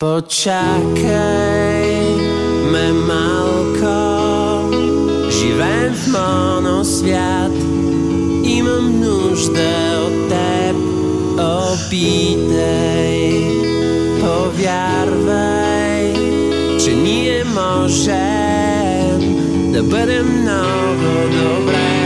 Počakaj me malko, živem v monosvят, имам нужда от теб, опитай, повярвай, че ние можем да бъдем много добре.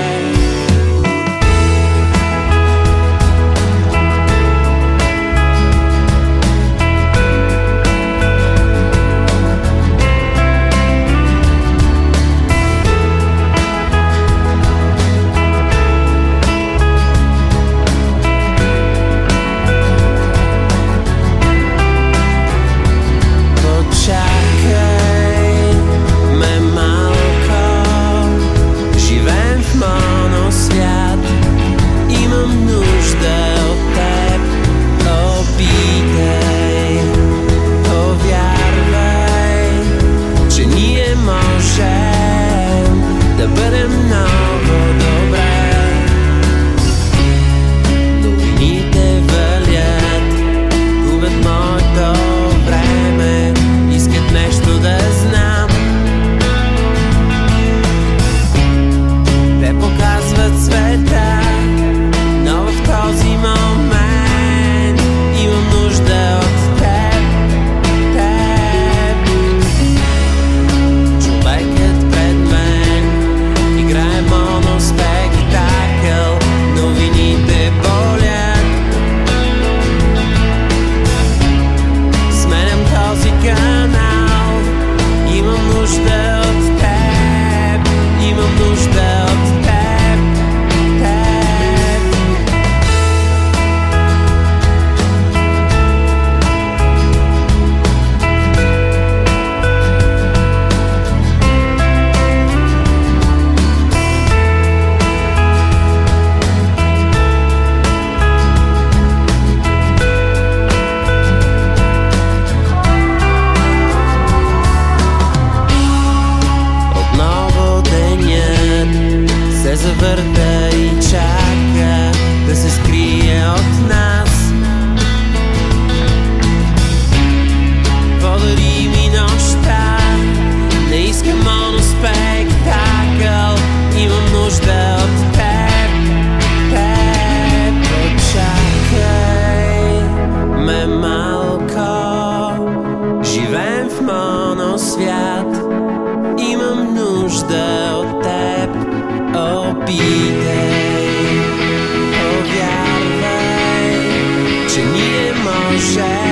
твърда и чака да се скрие от нас. Подари ми нощта, не искам моноспектакъл, имам нужда от теб, теб. Очакай ме малко, живеем в моносвят, имам нужда sad.